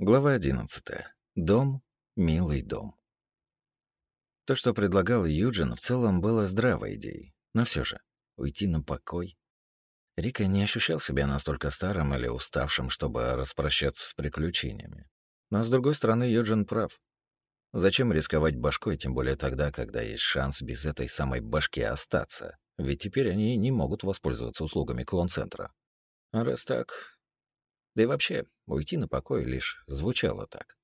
Глава 11. Дом, милый дом. То, что предлагал Юджин, в целом было здравой идеей. Но все же, уйти на покой. Рика не ощущал себя настолько старым или уставшим, чтобы распрощаться с приключениями. Но, с другой стороны, Юджин прав. Зачем рисковать башкой, тем более тогда, когда есть шанс без этой самой башки остаться? Ведь теперь они не могут воспользоваться услугами клон-центра. А раз так, да и вообще, уйти на покой лишь звучало так.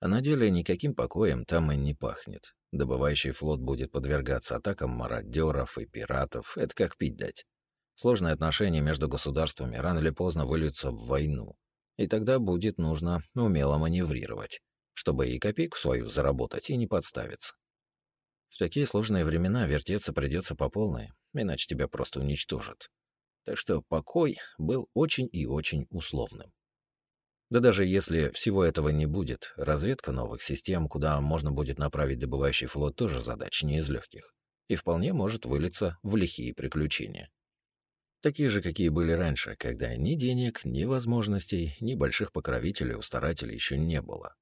А на деле никаким покоем там и не пахнет. Добывающий флот будет подвергаться атакам мародеров и пиратов. Это как пить дать. Сложные отношения между государствами рано или поздно выльются в войну. И тогда будет нужно умело маневрировать, чтобы и копейку свою заработать, и не подставиться. В такие сложные времена вертеться придется по полной, иначе тебя просто уничтожат. Так что покой был очень и очень условным. Да даже если всего этого не будет, разведка новых систем, куда можно будет направить добывающий флот, тоже задача не из легких. И вполне может вылиться в лихие приключения. Такие же, какие были раньше, когда ни денег, ни возможностей, ни больших покровителей у старателей еще не было.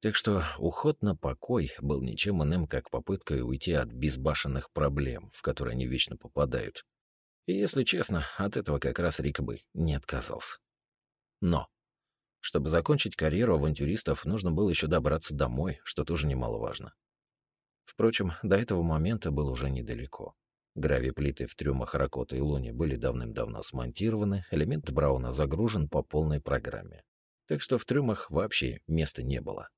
Так что уход на покой был ничем иным, как попыткой уйти от безбашенных проблем, в которые они вечно попадают, и, если честно, от этого как раз Рик бы не отказался. Но, чтобы закончить карьеру авантюристов, нужно было еще добраться домой, что тоже немаловажно. Впрочем, до этого момента было уже недалеко. Гравиплиты в трюмах Ракота и Луни были давным-давно смонтированы, элемент Брауна загружен по полной программе. Так что в трюмах вообще места не было.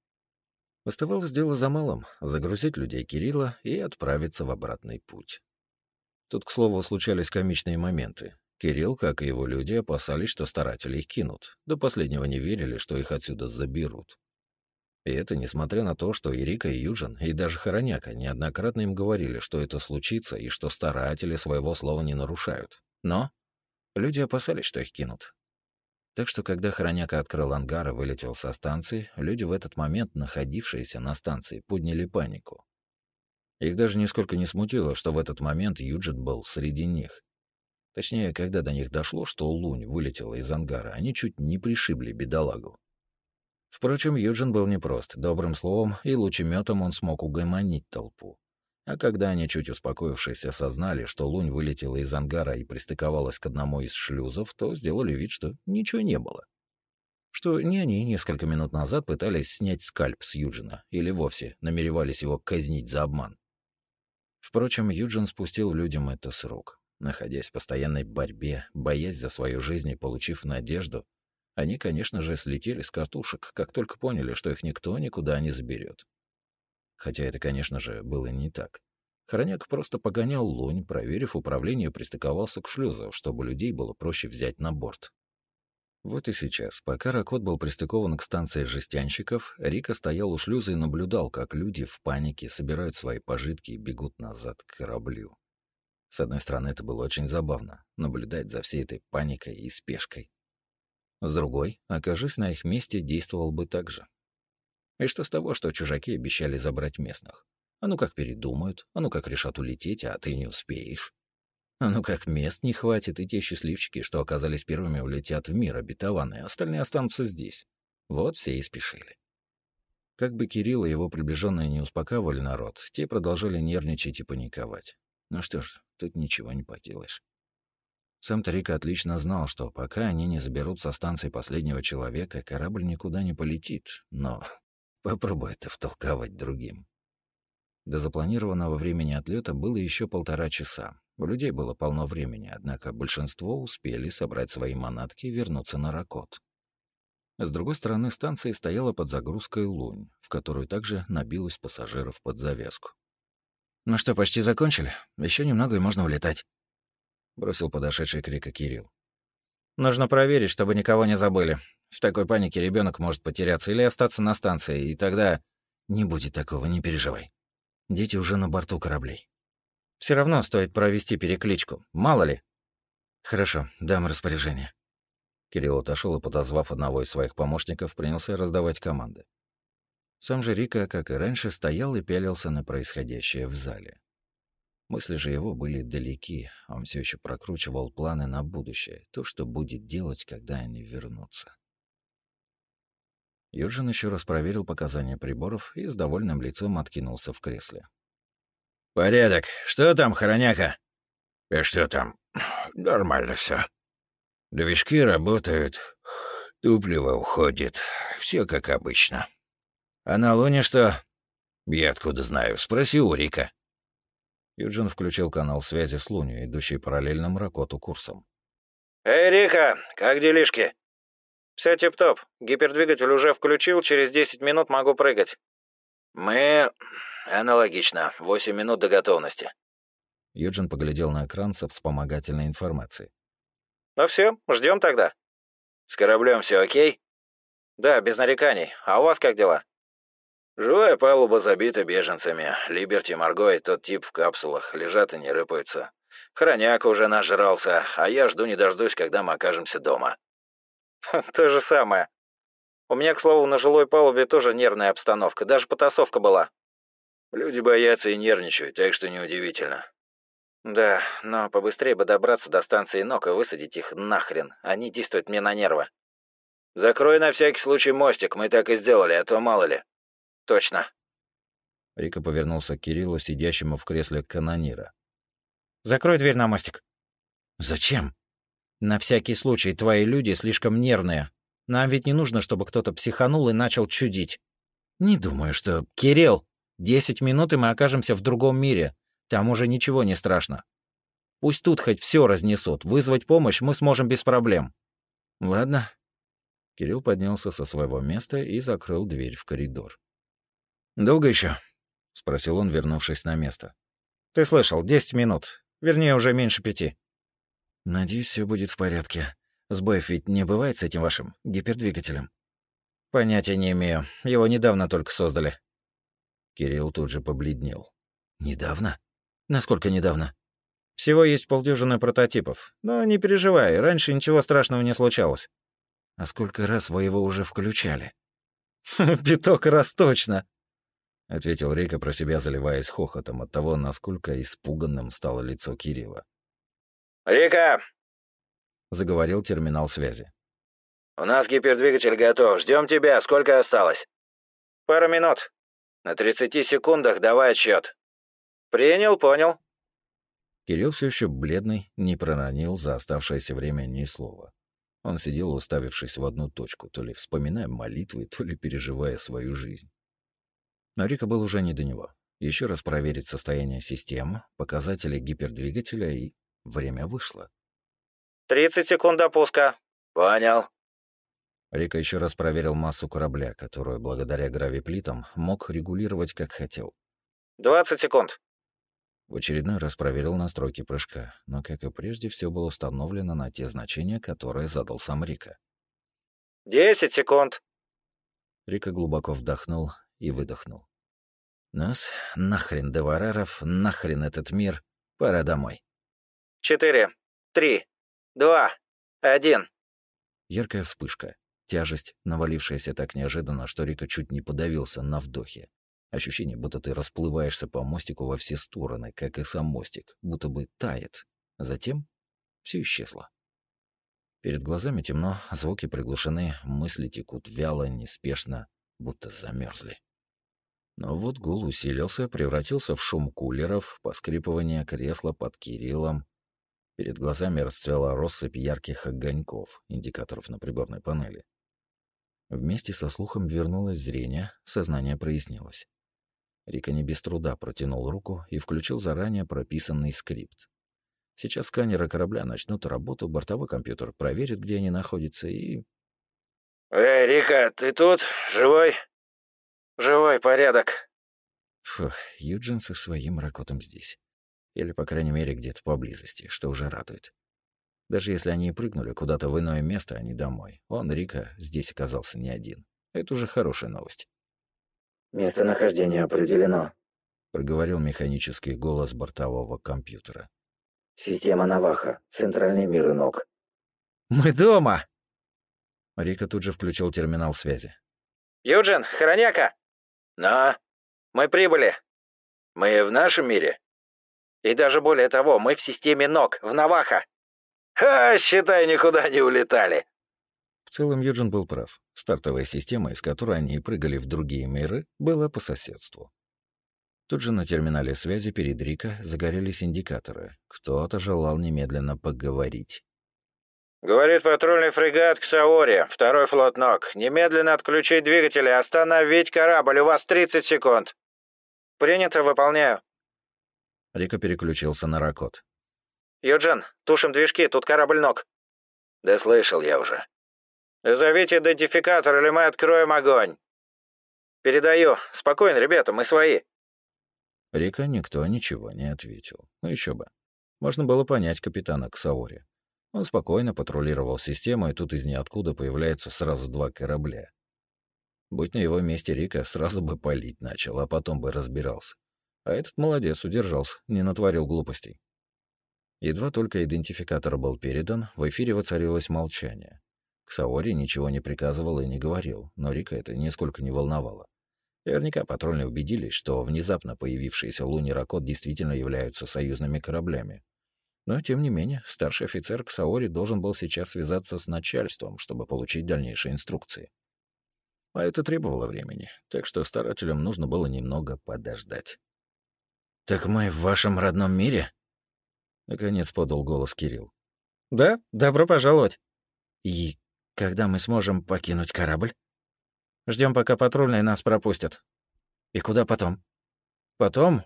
Оставалось дело за малым — загрузить людей Кирилла и отправиться в обратный путь. Тут, к слову, случались комичные моменты. Кирилл, как и его люди, опасались, что старатели их кинут. До последнего не верили, что их отсюда заберут. И это несмотря на то, что и Рика, и Юджин, и даже Хороняка неоднократно им говорили, что это случится и что старатели своего слова не нарушают. Но люди опасались, что их кинут. Так что, когда Хороняка открыл ангар и вылетел со станции, люди в этот момент, находившиеся на станции, подняли панику. Их даже нисколько не смутило, что в этот момент Юджин был среди них. Точнее, когда до них дошло, что Лунь вылетела из ангара, они чуть не пришибли бедолагу. Впрочем, Юджин был непрост. Добрым словом и лучеметом он смог угомонить толпу. А когда они, чуть успокоившись, осознали, что Лунь вылетела из ангара и пристыковалась к одному из шлюзов, то сделали вид, что ничего не было. Что не они несколько минут назад пытались снять скальп с Юджина или вовсе намеревались его казнить за обман. Впрочем, Юджин спустил людям это с рук. Находясь в постоянной борьбе, боясь за свою жизнь и получив надежду, они, конечно же, слетели с катушек, как только поняли, что их никто никуда не заберет. Хотя это, конечно же, было не так. Хроняк просто погонял лунь, проверив управление, пристыковался к шлюзу, чтобы людей было проще взять на борт. Вот и сейчас, пока Ракот был пристыкован к станции жестянщиков, Рика стоял у шлюза и наблюдал, как люди в панике собирают свои пожитки и бегут назад к кораблю. С одной стороны, это было очень забавно — наблюдать за всей этой паникой и спешкой. С другой, окажись на их месте, действовал бы так же. И что с того, что чужаки обещали забрать местных? А ну как передумают, а ну как решат улететь, а ты не успеешь. А ну как мест не хватит, и те счастливчики, что оказались первыми, улетят в мир обетованный, остальные останутся здесь. Вот все и спешили. Как бы Кирилл и его приближенные не успокаивали народ, те продолжали нервничать и паниковать. Ну что ж, тут ничего не поделаешь. Сам Тарик отлично знал, что пока они не заберут со станции последнего человека, корабль никуда не полетит, но попробуй это втолковать другим. До запланированного времени отлета было еще полтора часа, у людей было полно времени, однако большинство успели собрать свои манатки и вернуться на Ракот. С другой стороны станции стояла под загрузкой лунь, в которую также набилось пассажиров под завязку. «Ну что, почти закончили? Еще немного и можно улетать», — бросил подошедший крика Кирилл. «Нужно проверить, чтобы никого не забыли. В такой панике ребенок может потеряться или остаться на станции, и тогда...» «Не будет такого, не переживай. Дети уже на борту кораблей. Все равно стоит провести перекличку. Мало ли. Хорошо, дам распоряжение. Кирилл отошел и, подозвав одного из своих помощников, принялся раздавать команды. Сам же Рика, как и раньше, стоял и пялился на происходящее в зале. Мысли же его были далеки, он все еще прокручивал планы на будущее, то, что будет делать, когда они вернутся. Юджин еще раз проверил показания приборов и с довольным лицом откинулся в кресле. «Порядок. Что там, хороняка?» «И что там? Нормально все. Движки работают, тупливо уходит. Все как обычно. А на Луне что?» «Я откуда знаю? Спроси у Рика». Юджин включил канал связи с Лунью, идущий параллельным Ракоту курсом. «Эй, Рика, как делишки?» «Все тип-топ. Гипердвигатель уже включил, через 10 минут могу прыгать». «Мы... аналогично. 8 минут до готовности». Юджин поглядел на экран со вспомогательной информацией. «Ну все, ждем тогда». «С кораблем все окей?» «Да, без нареканий. А у вас как дела?» «Жилая палуба забита беженцами. Либерти, Марго и тот тип в капсулах. Лежат и не рыпаются. Хроняк уже нажрался, а я жду не дождусь, когда мы окажемся дома». То же самое. У меня, к слову, на жилой палубе тоже нервная обстановка, даже потасовка была. Люди боятся и нервничают, так что неудивительно. Да, но побыстрее бы добраться до станции НОК и высадить их нахрен. Они действуют мне на нервы. Закрой на всякий случай мостик, мы так и сделали, а то мало ли. Точно. Рика повернулся к Кириллу, сидящему в кресле канонира. Закрой дверь на мостик. Зачем? На всякий случай, твои люди слишком нервные. Нам ведь не нужно, чтобы кто-то психанул и начал чудить. Не думаю, что... Кирилл, десять минут, и мы окажемся в другом мире. Там уже ничего не страшно. Пусть тут хоть все разнесут. Вызвать помощь мы сможем без проблем. Ладно. Кирилл поднялся со своего места и закрыл дверь в коридор. «Долго еще? спросил он, вернувшись на место. «Ты слышал, десять минут. Вернее, уже меньше пяти». Надеюсь, все будет в порядке. Сбоев ведь не бывает с этим вашим гипердвигателем. Понятия не имею. Его недавно только создали. Кирилл тут же побледнел. Недавно? Насколько недавно? Всего есть полдюжины прототипов. Но не переживай, раньше ничего страшного не случалось. А сколько раз вы его уже включали? Пяток раз точно. — ответил Рика про себя, заливаясь хохотом от того, насколько испуганным стало лицо Кирилла. «Рика!» — заговорил терминал связи. «У нас гипердвигатель готов. Ждем тебя. Сколько осталось?» «Пару минут. На 30 секундах давай отсчет. «Принял, понял». Кирилл все еще бледный, не проронил за оставшееся время ни слова. Он сидел, уставившись в одну точку, то ли вспоминая молитвы, то ли переживая свою жизнь. Но Рика был уже не до него. Еще раз проверить состояние системы, показатели гипердвигателя и Время вышло. «Тридцать секунд до пуска». «Понял». Рика еще раз проверил массу корабля, которую, благодаря гравиплитам, мог регулировать как хотел. «Двадцать секунд». В очередной раз проверил настройки прыжка, но, как и прежде, все было установлено на те значения, которые задал сам Рика. «Десять секунд». Рика глубоко вдохнул и выдохнул. «Нас, нахрен Девареров, нахрен этот мир, пора домой» четыре, три, два, один». Яркая вспышка. Тяжесть, навалившаяся так неожиданно, что Рика чуть не подавился на вдохе. Ощущение, будто ты расплываешься по мостику во все стороны, как и сам мостик, будто бы тает. Затем все исчезло. Перед глазами темно, звуки приглушены, мысли текут вяло, неспешно, будто замерзли. Но вот гул усилился, превратился в шум кулеров, поскрипывание кресла под Кириллом, Перед глазами расцвела россыпь ярких огоньков, индикаторов на приборной панели. Вместе со слухом вернулось зрение, сознание прояснилось. Рика не без труда протянул руку и включил заранее прописанный скрипт. Сейчас сканеры корабля начнут работу, бортовой компьютер проверит, где они находятся, и... «Эй, Рика, ты тут? Живой?» «Живой, порядок». Фух, Юджин со своим ракотом здесь. Или, по крайней мере, где-то поблизости, что уже радует. Даже если они и прыгнули куда-то в иное место, а не домой, он, Рика, здесь оказался не один. Это уже хорошая новость. «Местонахождение определено», — проговорил механический голос бортового компьютера. «Система Наваха. Центральный мир Инок». «Мы дома!» Рика тут же включил терминал связи. «Юджин, хроняка!» «На?» «Мы прибыли!» «Мы в нашем мире?» И даже более того, мы в системе ног, в Наваха. Ха, считай, никуда не улетали. В целом Юджин был прав. Стартовая система, из которой они прыгали в другие миры, была по соседству. Тут же на терминале связи перед Рика загорелись индикаторы. Кто-то желал немедленно поговорить. «Говорит патрульный фрегат к Саоре, второй флот НОК. Немедленно отключить двигатели, остановить корабль, у вас 30 секунд». «Принято, выполняю». Рика переключился на Ракот. «Юджин, тушим движки, тут корабль НОК». «Да слышал я уже». «Зовите идентификатор, или мы откроем огонь». «Передаю. Спокойно, ребята, мы свои». Рика никто ничего не ответил. Ну еще бы. Можно было понять капитана Ксаори. Он спокойно патрулировал систему, и тут из ниоткуда появляются сразу два корабля. Будь на его месте Рика, сразу бы палить начал, а потом бы разбирался. А этот молодец, удержался, не натворил глупостей. Едва только идентификатор был передан, в эфире воцарилось молчание. Ксаори ничего не приказывал и не говорил, но Рика это нисколько не волновало. Наверняка патрульные убедились, что внезапно появившиеся Луни Ракот действительно являются союзными кораблями. Но, тем не менее, старший офицер Ксаори должен был сейчас связаться с начальством, чтобы получить дальнейшие инструкции. А это требовало времени, так что старателям нужно было немного подождать. «Так мы в вашем родном мире?» Наконец подал голос Кирилл. «Да, добро пожаловать». «И когда мы сможем покинуть корабль?» Ждем, пока патрульные нас пропустят. И куда потом? Потом?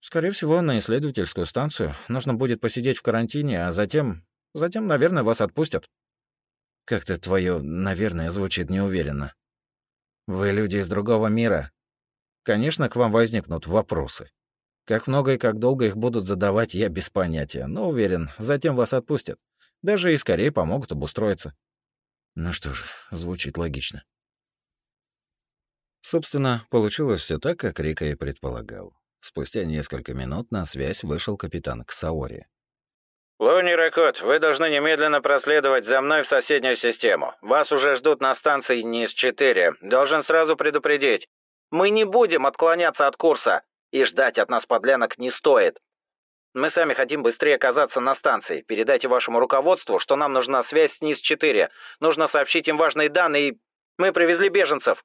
Скорее всего, на исследовательскую станцию. Нужно будет посидеть в карантине, а затем... Затем, наверное, вас отпустят. Как-то твое «наверное» звучит неуверенно. Вы люди из другого мира. Конечно, к вам возникнут вопросы. Как много и как долго их будут задавать, я без понятия, но уверен, затем вас отпустят. Даже и скорее помогут обустроиться. Ну что же, звучит логично. Собственно, получилось все так, как Рика и предполагал. Спустя несколько минут на связь вышел капитан Ксаори. «Луни Ракот, вы должны немедленно проследовать за мной в соседнюю систему. Вас уже ждут на станции НИС-4. Должен сразу предупредить. Мы не будем отклоняться от курса, и ждать от нас подлянок не стоит. Мы сами хотим быстрее оказаться на станции. Передайте вашему руководству, что нам нужна связь с НИС-4. Нужно сообщить им важные данные, и мы привезли беженцев.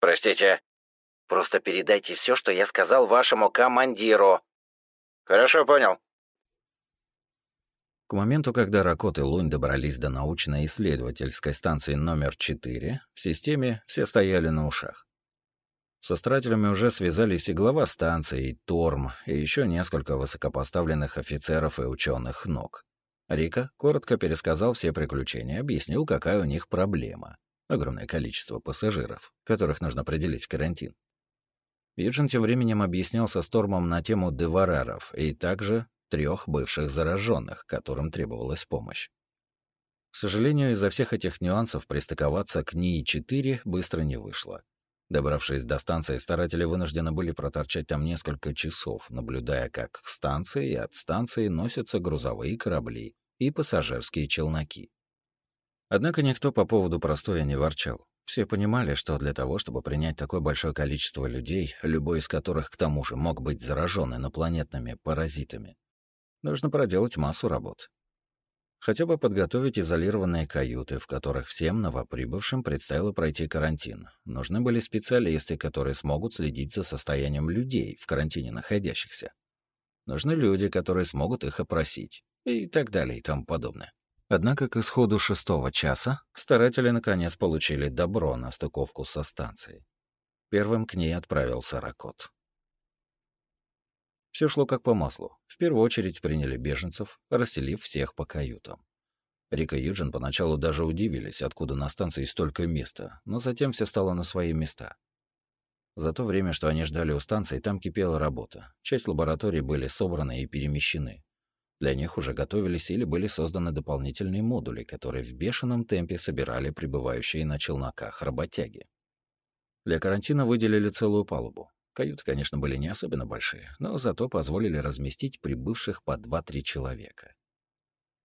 «Простите?» «Просто передайте все, что я сказал вашему командиру». «Хорошо, понял». К моменту, когда Ракот и Лунь добрались до научно-исследовательской станции номер 4, в системе все стояли на ушах. Со старателями уже связались и глава станции, и Торм, и еще несколько высокопоставленных офицеров и ученых ног. Рика коротко пересказал все приключения, объяснил, какая у них проблема. Огромное количество пассажиров, которых нужно определить в карантин. Юджин тем временем объяснялся с Тормом на тему девараров и также трех бывших зараженных, которым требовалась помощь. К сожалению, из-за всех этих нюансов пристыковаться к НИИ-4 быстро не вышло. Добравшись до станции, старатели вынуждены были проторчать там несколько часов, наблюдая, как к станции и от станции носятся грузовые корабли и пассажирские челноки. Однако никто по поводу простоя не ворчал. Все понимали, что для того, чтобы принять такое большое количество людей, любой из которых к тому же мог быть заражен инопланетными паразитами, нужно проделать массу работ. Хотя бы подготовить изолированные каюты, в которых всем новоприбывшим предстояло пройти карантин. Нужны были специалисты, которые смогут следить за состоянием людей, в карантине находящихся. Нужны люди, которые смогут их опросить. И так далее и тому подобное. Однако к исходу шестого часа старатели наконец получили добро на стыковку со станцией. Первым к ней отправился Ракот. Все шло как по маслу. В первую очередь приняли беженцев, расселив всех по каютам. Рика и Юджин поначалу даже удивились, откуда на станции столько места, но затем все стало на свои места. За то время, что они ждали у станции, там кипела работа. Часть лабораторий были собраны и перемещены. Для них уже готовились или были созданы дополнительные модули, которые в бешеном темпе собирали прибывающие на челноках работяги. Для карантина выделили целую палубу. Каюты, конечно, были не особенно большие, но зато позволили разместить прибывших по 2-3 человека.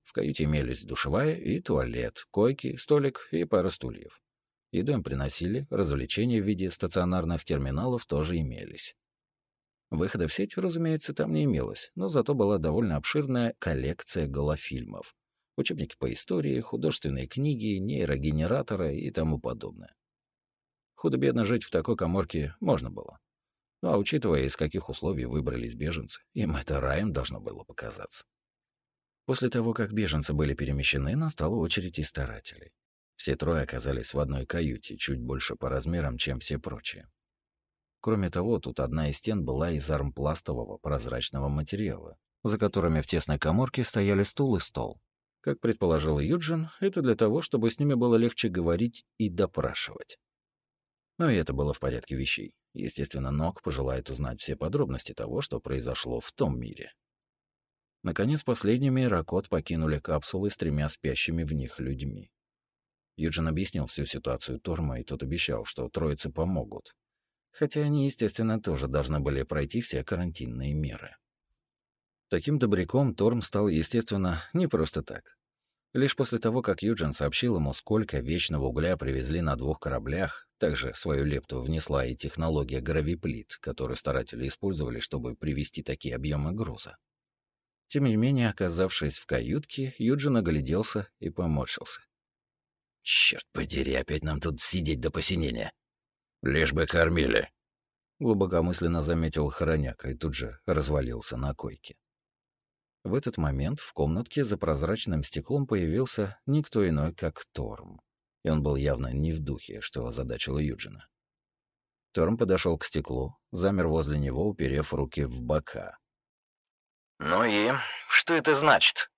В каюте имелись душевая и туалет, койки, столик и пара стульев. Еду им приносили, развлечения в виде стационарных терминалов тоже имелись. Выхода в сеть, разумеется, там не имелось, но зато была довольно обширная коллекция голофильмов. Учебники по истории, художественные книги, нейрогенераторы и тому подобное. Худо-бедно жить в такой коморке можно было. Ну а учитывая, из каких условий выбрались беженцы, им это раем должно было показаться. После того, как беженцы были перемещены, настала очередь и старателей. Все трое оказались в одной каюте, чуть больше по размерам, чем все прочие. Кроме того, тут одна из стен была из армпластового прозрачного материала, за которыми в тесной коморке стояли стул и стол. Как предположил Юджин, это для того, чтобы с ними было легче говорить и допрашивать. Но и это было в порядке вещей. Естественно, Нок пожелает узнать все подробности того, что произошло в том мире. Наконец, последними Ракот покинули капсулы с тремя спящими в них людьми. Юджин объяснил всю ситуацию Торма, и тот обещал, что троицы помогут. Хотя они, естественно, тоже должны были пройти все карантинные меры. Таким добряком Торм стал, естественно, не просто так. Лишь после того, как Юджин сообщил ему, сколько вечного угля привезли на двух кораблях, также свою лепту внесла и технология гравиплит, которую старатели использовали, чтобы привести такие объемы груза. Тем не менее, оказавшись в каютке, Юджин огляделся и поморщился. «Черт подери, опять нам тут сидеть до посинения. Лишь бы кормили», — глубокомысленно заметил Хороняк и тут же развалился на койке. В этот момент в комнатке за прозрачным стеклом появился никто иной, как Торм. И он был явно не в духе, что озадачило Юджина. Торм подошел к стеклу, замер возле него, уперев руки в бока. «Ну и что это значит?»